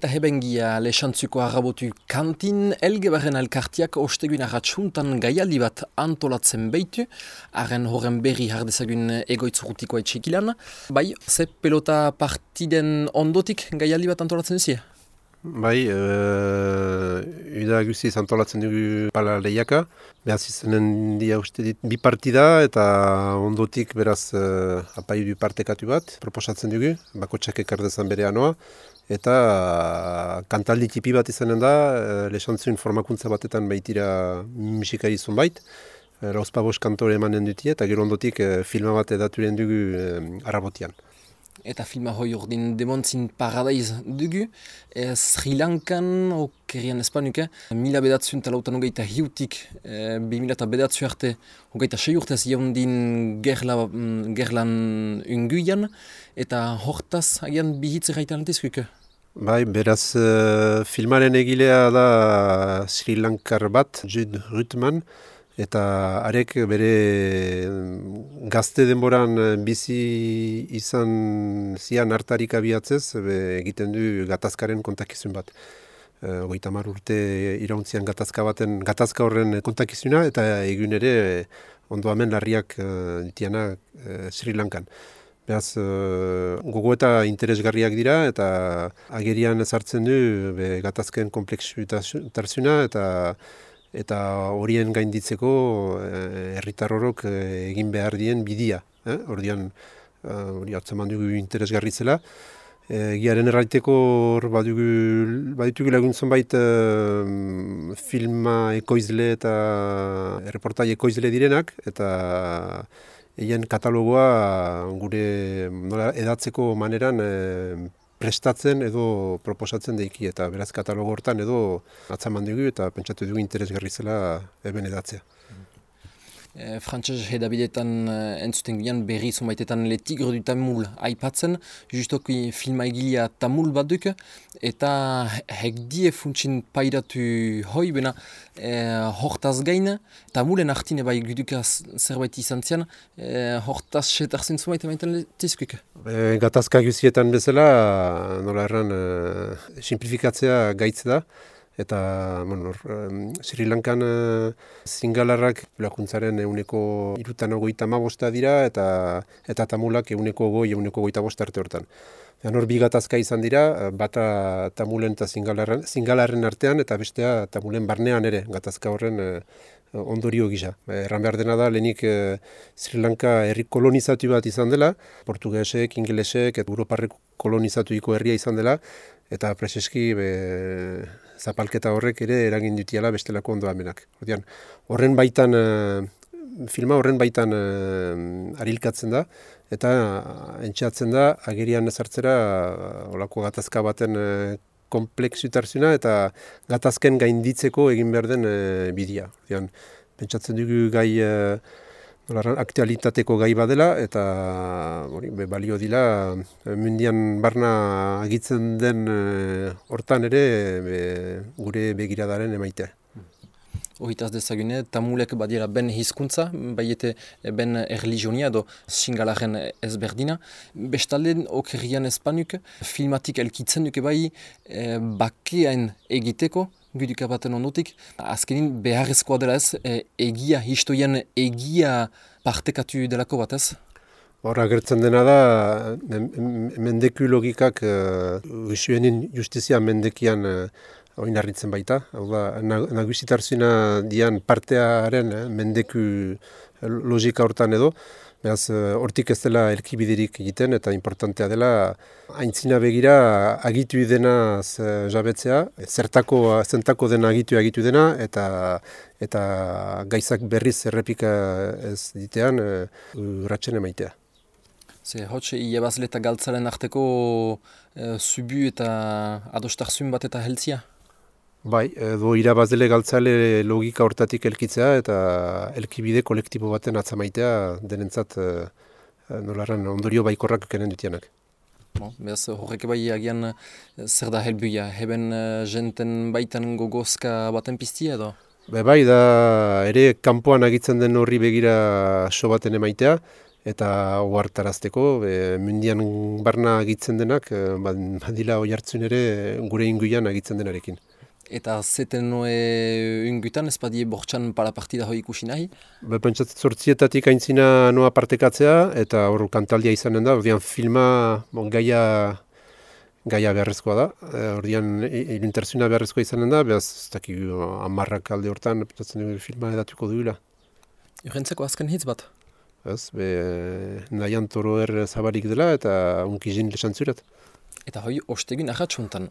Eta hebengia lesantzuko agabotu kantin, elgebaren elkartiak osteguin arratxuntan gaialdi bat antolatzen behitu, haren horren berri hardezagun egoitzurutikoa etxekilan. Bai, ze pelota partiden ondotik gaialdi bat antolatzen duzia? Bai, uh, Uda guztiz antolatzen dugu pala lehiaka. Behaz izanen dia uste dit bi partida eta ondotik beraz uh, apai du partekatu bat proposatzen dugu. Bako txak ekardezan bere anoa eta kantaldi tipi bat izanen da, e, lesantzun formakuntza batetan baitira musikari zonbait, e, Rauzpabos kantore emanen dutie, eta gero ondotik e, filma bat edaturen dugu e, arabotian. Eta filma hoi urdin demontzin paradaiz dugu, e, Sri Lankan, okerian espanuke, mila bedatzun talautan hogeita hiutik, e, bi mila eta bedatzu arte, hogeita sei urtez jaundin gerla, mm, gerlan unguian, eta hortaz agian bihitze gaitan altizkuke. Bai, beraz, uh, filmaren egilea da Sri Lankar bat, Jude Rutman, eta arek bere mm, gazte denboran eh, bizi izan zian hartarik abiatzez, egiten du gatazkaren kontakizun bat. Uh, Ogeita urte irauntzian gatazka baten, gatazka horren kontakizuna, eta egun ere ondoamen larriak ditiana Sri Lankan. Beraz, gogo eta interesgarriak dira eta agerian ezartzen du be, gatazken kompleksu eta eta horien gainditzeko eh, herritar horok eh, egin behar dien bidia. Eh? Ordian, hori hartzen dugu interesgarri zela. Egiaren erraiteko baditugu laguntzen bait filma ekoizle eta reportai ekoizle direnak eta Eien katalogoa gure nola, edatzeko maneran e, prestatzen edo proposatzen daiki eta beraz katalogo hortan edo atzaman dugu eta pentsatu dugu interesgarri zela eben edatzea. E, Frantses hedabidetan e, entzuten gian berri zumaitetan le tigre du tamul aipatzen, justoki filma egilia tamul bat duk, eta hek die funtsin pairatu hoi, bena e, hortaz gain, tamulen artine bai guduka zerbait izan zian, e, hortaz setarzen zumaite maiten le tizkuk. E, gatazka guzietan bezala, nola erran, e, simplifikatzea gaitz da, eta bueno, Sri Lankan uh, zingalarrak lakuntzaren euneko irutan ogoita mabosta dira eta eta tamulak euneko goi euneko goita bosta arte hortan. Ean hor bigatazka izan dira, eh, bata tamulen eta zingalarren, zingalarren artean eta bestea tamulen barnean ere gatazka horren uh, ondorio gisa. Erran behar dena da, lehenik Sri Lanka herri kolonizatu bat izan dela, portugesek, ingelesek, eta Europarrek kolonizatuiko herria izan dela, eta preseski be, zapalketa horrek ere eragin dutiala bestelako ondo amenak. Horren baitan, uh, filma horren baitan uh, arilkatzen da, eta entxatzen da, agerian ezartzera, olako gatazka baten kompleksutarzuna, eta gatazken gainditzeko egin behar den uh, bidia. Ordean, pentsatzen dugu gai aktualitateko gai badela eta hori be, balio dila mundian barna agitzen den e, hortan ere be, gure begiradaren emaitea. Ohitaz dezagune, tamulek badiera ben hizkuntza, baiete ben erligionia edo singalaren ezberdina. Bestalde, okerrian espanuk, filmatik elkitzen duke bai, e, bakeain egiteko, gudika baten ondotik, azkenin beharrezkoa dela ez, e, egia, histoian egia partekatu delako bat ez? Hor, agertzen dena da, mendeku logikak, uh, justizia mendekian uh, oinarritzen baita. Hau da, nagusitarzuina dian partearen uh, mendeku logika hortan edo, Beraz, eh, hortik ez dela elkibiderik egiten eta importantea dela aintzina begira agitu dena jabetzea, zertako, zentako dena agitu agitu dena eta eta gaizak berriz errepika ez ditean urratxen emaitea. Ze, hotxe, iebazle eta galtzaren arteko uh, zubu eta adostarzun bat eta heltzia? Bai, edo irabazle galtzale logika hortatik elkitzea eta elkibide kolektibo baten atzamaitea denentzat e, nolaran ondorio baikorrak kenen dutianak. Bo, behaz, horrek bai agian zer da helbuia, heben jenten baitan gogozka baten piztia edo? Be bai, da ere kanpoan agitzen den horri begira so baten emaitea, eta ohartarazteko e, mundian barna agitzen denak, e, badila oi hartzun ere gure inguian agitzen denarekin. Eta zeten noe ungutan, ez badie bortxan para partida hoi ikusi nahi? Ba, pentsatzen zortzietatik aintzina noa partekatzea, eta hor kantaldia izanen da, ordean filma bon, gaia, gaia beharrezkoa da. E, ordean ilinterzuna beharrezkoa izanen da, behaz ez dakik amarrak alde hortan, pentsatzen filma edatuko duela. Urentzeko azken hitz bat? Ez, be, nahian toro er zabarik dela eta unkizin lesantzurat. Eta hoi, ostegin ahatsuntan,